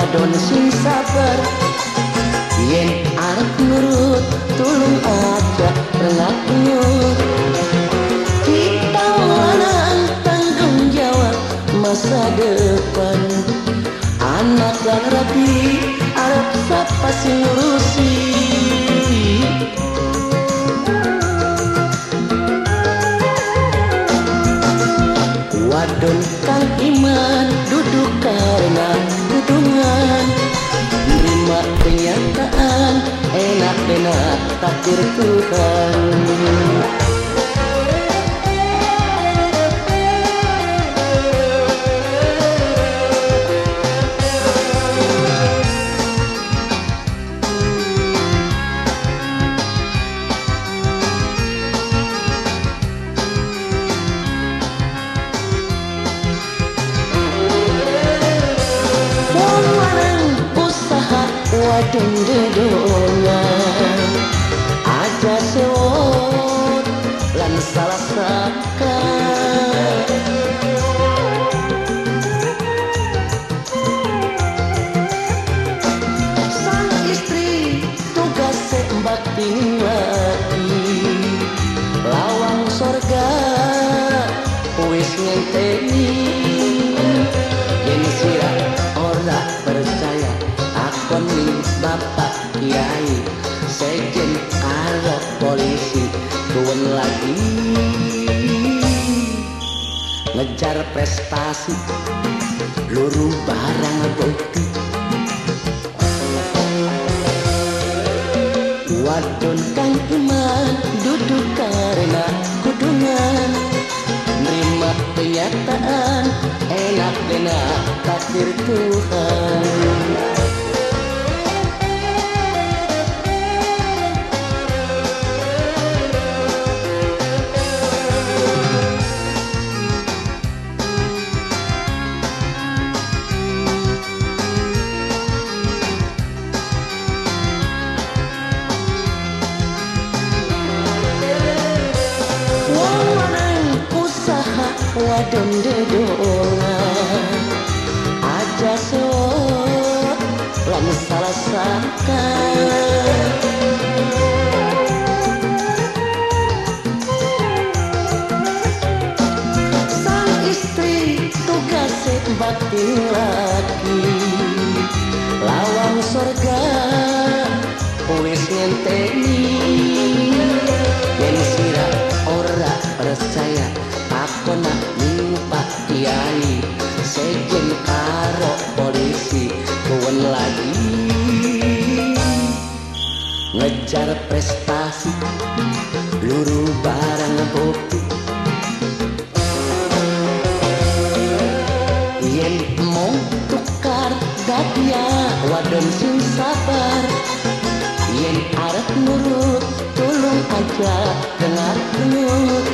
wadon sing sabar yen arep nurut tulung aja nurut kita lanang tanggung jawab masa depan. Anak dan rapi arep sapa sing ngurusi. Wadon kang iman duduk karena patungan Nerima kenyataan enak-enak takdir Tuhan. Wadon sejen karo polisi tuwen lagi. Ngejar prestasi luru barang bukti wadon dedongan aja sewot lan salah sangka sang istri tugas bakti laki lawang sorga wis ngenteni ngejar prestasi luru barang bukti. Yen mau tukar gadia wadon sing sabar. Yen arep nurut tulung aja dengar nurut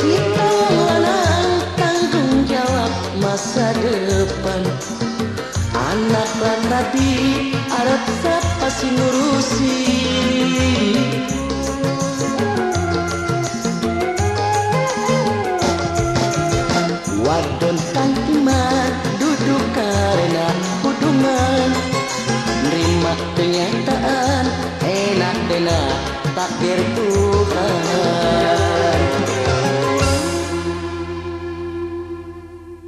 kita lanang tanggung jawab masa depan. Anak lan siapa sih wadon kang iman duduk karena hubungan. Nerima kenyataan enak-enak takdir Tuhan